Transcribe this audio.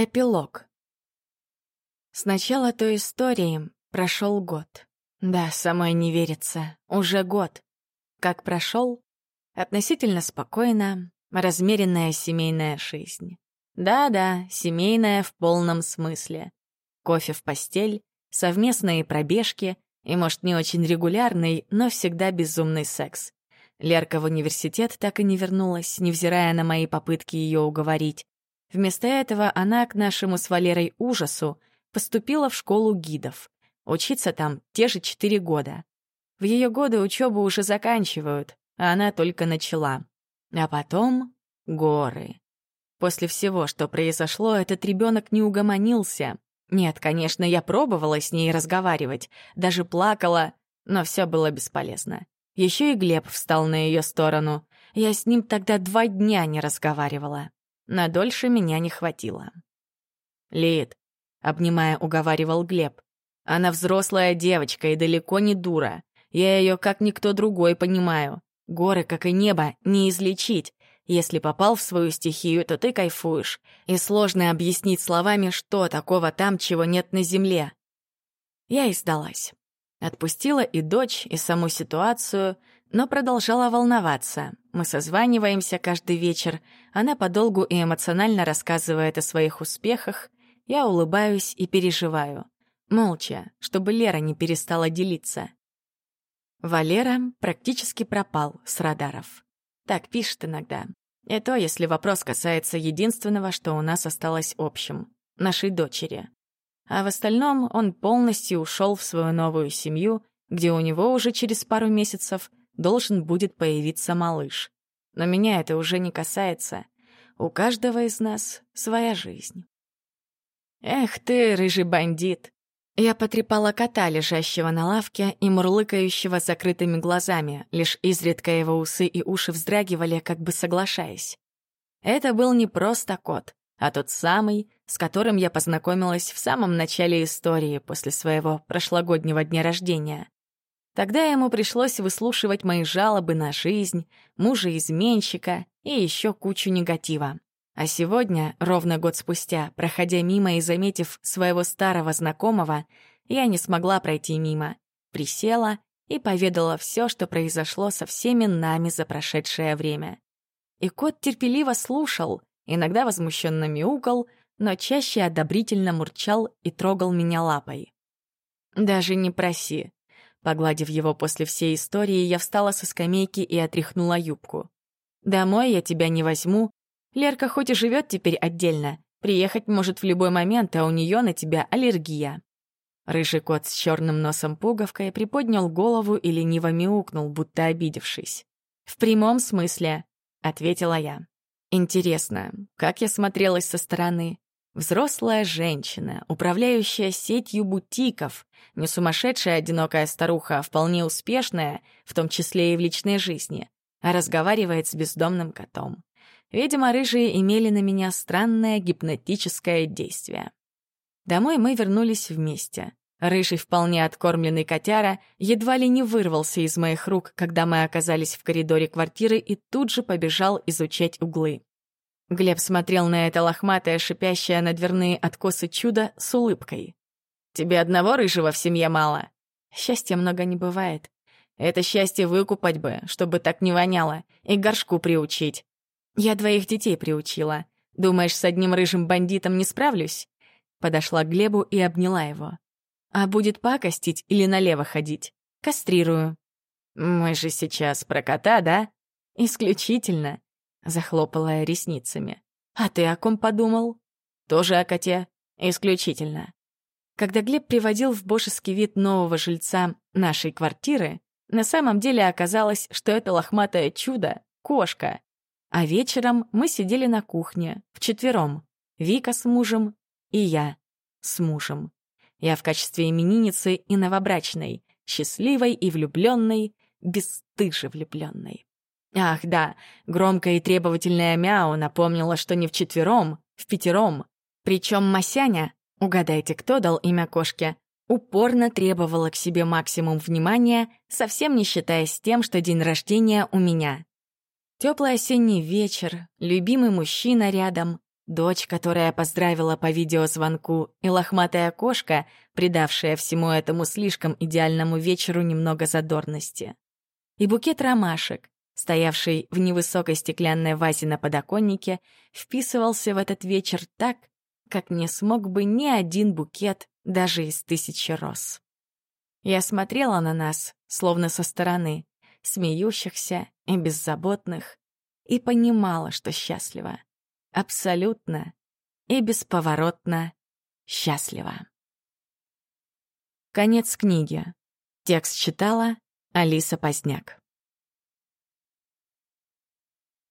Эпилог. С начала той истории прошел год. Да, самой не верится. Уже год. Как прошел? Относительно спокойно, размеренная семейная жизнь. Да-да, семейная в полном смысле. Кофе в постель, совместные пробежки и, может, не очень регулярный, но всегда безумный секс. Лерка в университет так и не вернулась, невзирая на мои попытки ее уговорить. Вместо этого она к нашему с Валерой ужасу поступила в школу гидов. Учиться там те же четыре года. В ее годы учебу уже заканчивают, а она только начала. А потом — горы. После всего, что произошло, этот ребенок не угомонился. Нет, конечно, я пробовала с ней разговаривать, даже плакала, но все было бесполезно. Еще и Глеб встал на ее сторону. Я с ним тогда два дня не разговаривала. На дольше меня не хватило. «Лид», — обнимая, уговаривал Глеб, «она взрослая девочка и далеко не дура. Я ее как никто другой понимаю. Горы, как и небо, не излечить. Если попал в свою стихию, то ты кайфуешь. И сложно объяснить словами, что такого там, чего нет на земле». Я и сдалась. Отпустила и дочь, и саму ситуацию, но продолжала волноваться. Мы созваниваемся каждый вечер, она подолгу и эмоционально рассказывает о своих успехах, я улыбаюсь и переживаю. Молча, чтобы Лера не перестала делиться. Валера практически пропал с радаров. Так пишет иногда. И то, если вопрос касается единственного, что у нас осталось общим — нашей дочери. А в остальном он полностью ушел в свою новую семью, где у него уже через пару месяцев должен будет появиться малыш. Но меня это уже не касается. У каждого из нас своя жизнь. «Эх ты, рыжий бандит!» Я потрепала кота, лежащего на лавке и мурлыкающего закрытыми глазами, лишь изредка его усы и уши вздрагивали, как бы соглашаясь. Это был не просто кот, а тот самый, с которым я познакомилась в самом начале истории после своего прошлогоднего дня рождения. Тогда ему пришлось выслушивать мои жалобы на жизнь, мужа-изменщика и еще кучу негатива. А сегодня, ровно год спустя, проходя мимо и заметив своего старого знакомого, я не смогла пройти мимо. Присела и поведала все, что произошло со всеми нами за прошедшее время. И кот терпеливо слушал, иногда возмущенно мяукал, но чаще одобрительно мурчал и трогал меня лапой. «Даже не проси», Погладив его после всей истории, я встала со скамейки и отряхнула юбку. «Домой я тебя не возьму. Лерка хоть и живет теперь отдельно, приехать может в любой момент, а у нее на тебя аллергия». Рыжий кот с черным носом пуговкой приподнял голову и лениво мяукнул, будто обидевшись. «В прямом смысле», — ответила я. «Интересно, как я смотрелась со стороны? Взрослая женщина, управляющая сетью бутиков, не сумасшедшая одинокая старуха, а вполне успешная, в том числе и в личной жизни, а разговаривает с бездомным котом. Видимо, рыжие имели на меня странное гипнотическое действие. Домой мы вернулись вместе. Рыжий, вполне откормленный котяра, едва ли не вырвался из моих рук, когда мы оказались в коридоре квартиры и тут же побежал изучать углы. Глеб смотрел на это лохматое, шипящее на дверные откосы чудо с улыбкой. «Тебе одного рыжего в семье мало?» «Счастья много не бывает. Это счастье выкупать бы, чтобы так не воняло, и горшку приучить. Я двоих детей приучила. Думаешь, с одним рыжим бандитом не справлюсь?» Подошла к Глебу и обняла его. «А будет пакостить или налево ходить? Кастрирую». «Мы же сейчас про кота, да?» «Исключительно. Захлопала я ресницами. «А ты о ком подумал?» «Тоже о коте. Исключительно». Когда Глеб приводил в божеский вид нового жильца нашей квартиры, на самом деле оказалось, что это лохматое чудо — кошка. А вечером мы сидели на кухне, вчетвером. Вика с мужем и я с мужем. Я в качестве именинницы и новобрачной, счастливой и влюбленной, бесстыже влюбленной. Ах, да, громкое и требовательное мяу напомнило, что не вчетвером, в пятером. Причем Масяня, угадайте, кто дал имя кошке, упорно требовала к себе максимум внимания, совсем не считаясь тем, что день рождения у меня. Теплый осенний вечер, любимый мужчина рядом, дочь, которая поздравила по видеозвонку, и лохматая кошка, придавшая всему этому слишком идеальному вечеру немного задорности. И букет ромашек, стоявший в невысокой стеклянной вазе на подоконнике, вписывался в этот вечер так, как не смог бы ни один букет даже из тысячи роз. Я смотрела на нас, словно со стороны, смеющихся и беззаботных, и понимала, что счастлива. Абсолютно и бесповоротно счастлива. Конец книги. Текст читала Алиса Поздняк.